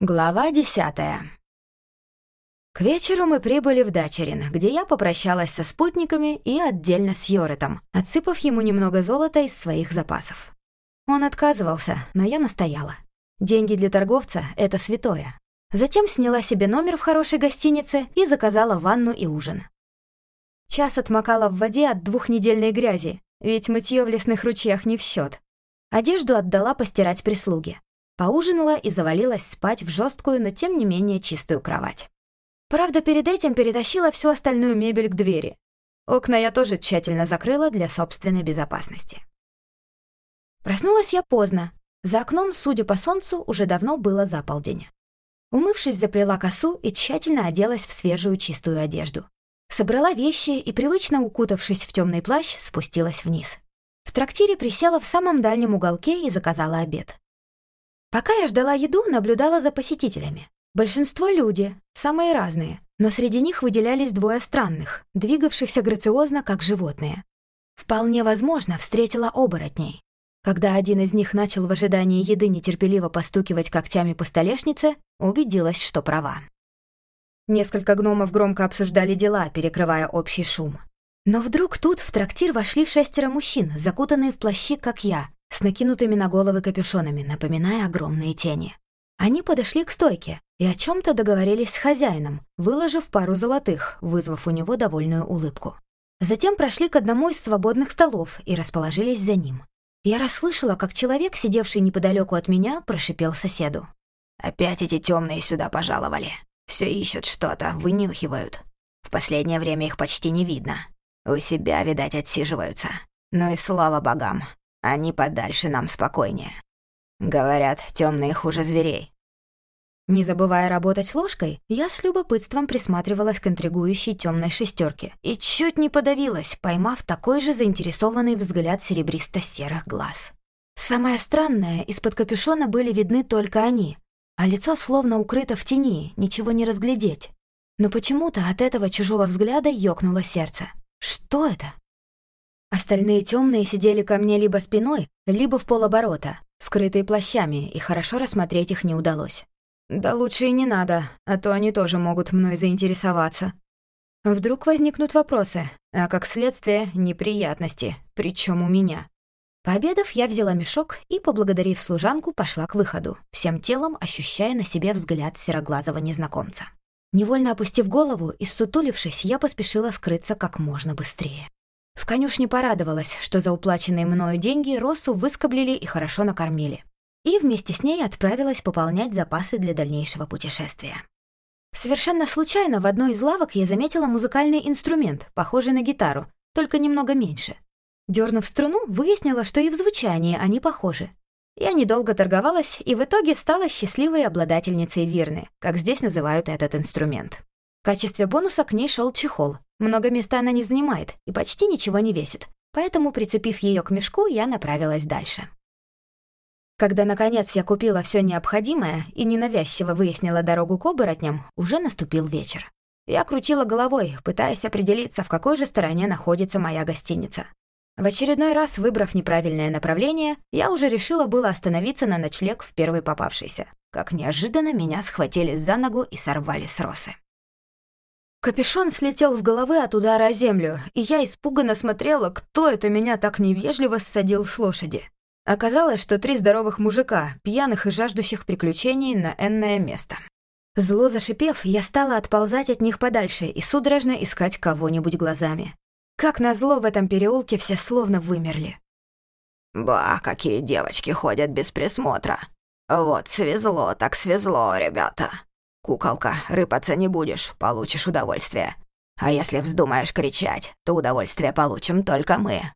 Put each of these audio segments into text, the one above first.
Глава десятая. К вечеру мы прибыли в Дачерин, где я попрощалась со спутниками и отдельно с Йоретом, отсыпав ему немного золота из своих запасов. Он отказывался, но я настояла. Деньги для торговца — это святое. Затем сняла себе номер в хорошей гостинице и заказала ванну и ужин. Час отмокала в воде от двухнедельной грязи, ведь мытье в лесных ручьях не в счет. Одежду отдала постирать прислуге. Поужинала и завалилась спать в жесткую, но тем не менее чистую кровать. Правда, перед этим перетащила всю остальную мебель к двери. Окна я тоже тщательно закрыла для собственной безопасности. Проснулась я поздно. За окном, судя по солнцу, уже давно было за полдень. Умывшись, заплела косу и тщательно оделась в свежую чистую одежду. Собрала вещи и, привычно укутавшись в темный плащ, спустилась вниз. В трактире присела в самом дальнем уголке и заказала обед. Пока я ждала еду, наблюдала за посетителями. Большинство люди, самые разные, но среди них выделялись двое странных, двигавшихся грациозно, как животные. Вполне возможно, встретила оборотней. Когда один из них начал в ожидании еды нетерпеливо постукивать когтями по столешнице, убедилась, что права. Несколько гномов громко обсуждали дела, перекрывая общий шум. Но вдруг тут в трактир вошли шестеро мужчин, закутанные в плащи, как я, с накинутыми на головы капюшонами, напоминая огромные тени. Они подошли к стойке и о чем то договорились с хозяином, выложив пару золотых, вызвав у него довольную улыбку. Затем прошли к одному из свободных столов и расположились за ним. Я расслышала, как человек, сидевший неподалеку от меня, прошипел соседу. «Опять эти темные сюда пожаловали. Все ищут что-то, вынюхивают. В последнее время их почти не видно. У себя, видать, отсиживаются. Ну и слава богам, они подальше нам спокойнее. Говорят, темные хуже зверей. Не забывая работать ложкой, я с любопытством присматривалась к интригующей темной шестерке и чуть не подавилась, поймав такой же заинтересованный взгляд серебристо-серых глаз. Самое странное, из-под капюшона были видны только они, а лицо словно укрыто в тени, ничего не разглядеть. Но почему-то от этого чужого взгляда ёкнуло сердце. Что это? Остальные темные сидели ко мне либо спиной, либо в полоборота, скрытые плащами, и хорошо рассмотреть их не удалось. Да лучше и не надо, а то они тоже могут мной заинтересоваться. Вдруг возникнут вопросы, а как следствие неприятности, причем у меня. Пообедав, я взяла мешок и, поблагодарив служанку, пошла к выходу, всем телом ощущая на себе взгляд сероглазого незнакомца. Невольно опустив голову и сутулившись, я поспешила скрыться как можно быстрее. В конюшне порадовалась, что за уплаченные мною деньги Росу выскоблили и хорошо накормили. И вместе с ней отправилась пополнять запасы для дальнейшего путешествия. Совершенно случайно в одной из лавок я заметила музыкальный инструмент, похожий на гитару, только немного меньше. Дернув струну, выяснила, что и в звучании они похожи. Я недолго торговалась и в итоге стала счастливой обладательницей вирны, как здесь называют этот инструмент. В качестве бонуса к ней шел чехол, много места она не занимает и почти ничего не весит, поэтому, прицепив ее к мешку, я направилась дальше. Когда, наконец, я купила все необходимое и ненавязчиво выяснила дорогу к оборотням, уже наступил вечер. Я крутила головой, пытаясь определиться, в какой же стороне находится моя гостиница. В очередной раз, выбрав неправильное направление, я уже решила было остановиться на ночлег в первой попавшейся, как неожиданно меня схватили за ногу и сорвали с росы. Капюшон слетел с головы от удара о землю, и я испуганно смотрела, кто это меня так невежливо ссадил с лошади. Оказалось, что три здоровых мужика, пьяных и жаждущих приключений на энное место. Зло зашипев, я стала отползать от них подальше и судорожно искать кого-нибудь глазами. Как назло, в этом переулке все словно вымерли. «Ба, какие девочки ходят без присмотра. Вот свезло, так свезло, ребята», «Куколка, рыпаться не будешь, получишь удовольствие. А если вздумаешь кричать, то удовольствие получим только мы».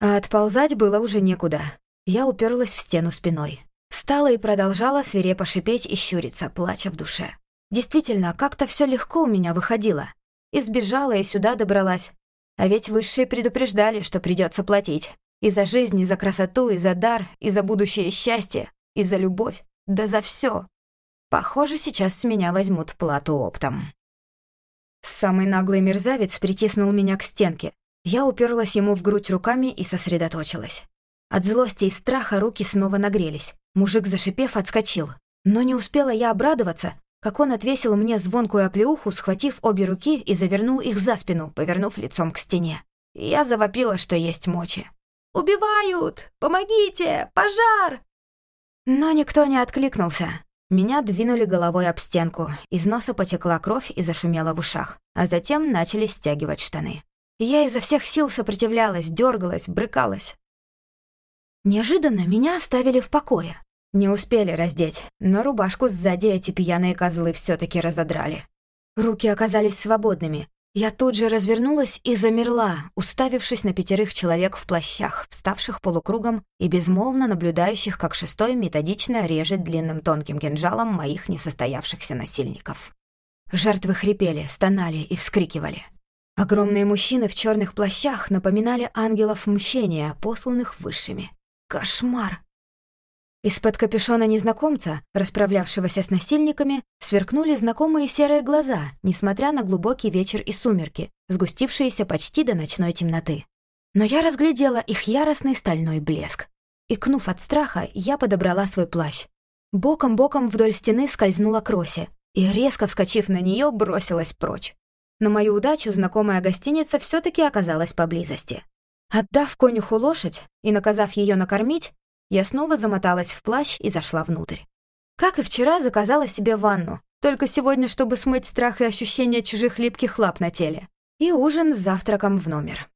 А отползать было уже некуда. Я уперлась в стену спиной. Встала и продолжала свирепо шипеть и щуриться, плача в душе. Действительно, как-то все легко у меня выходило. И сбежала, и сюда добралась. А ведь высшие предупреждали, что придется платить. И за жизнь, и за красоту, и за дар, и за будущее счастье, и за любовь, да за все. Похоже, сейчас с меня возьмут плату оптом. Самый наглый мерзавец притиснул меня к стенке. Я уперлась ему в грудь руками и сосредоточилась. От злости и страха руки снова нагрелись. Мужик, зашипев, отскочил. Но не успела я обрадоваться, как он отвесил мне звонкую оплеуху, схватив обе руки и завернул их за спину, повернув лицом к стене. Я завопила, что есть мочи. «Убивают! Помогите! Пожар!» Но никто не откликнулся. Меня двинули головой об стенку, из носа потекла кровь и зашумела в ушах, а затем начали стягивать штаны. Я изо всех сил сопротивлялась, дергалась, брыкалась. Неожиданно меня оставили в покое. Не успели раздеть, но рубашку сзади эти пьяные козлы все таки разодрали. Руки оказались свободными, я тут же развернулась и замерла, уставившись на пятерых человек в плащах, вставших полукругом и безмолвно наблюдающих, как шестой методично режет длинным тонким кинжалом моих несостоявшихся насильников. Жертвы хрипели, стонали и вскрикивали. Огромные мужчины в черных плащах напоминали ангелов мщения, посланных высшими. Кошмар! Из-под капюшона незнакомца, расправлявшегося с насильниками, сверкнули знакомые серые глаза, несмотря на глубокий вечер и сумерки, сгустившиеся почти до ночной темноты. Но я разглядела их яростный стальной блеск. Икнув от страха, я подобрала свой плащ. Боком-боком вдоль стены скользнула к Росе и, резко вскочив на нее, бросилась прочь. На мою удачу знакомая гостиница все таки оказалась поблизости. Отдав конюху лошадь и наказав ее накормить, я снова замоталась в плащ и зашла внутрь. Как и вчера, заказала себе ванну, только сегодня, чтобы смыть страх и ощущение чужих липких лап на теле. И ужин с завтраком в номер.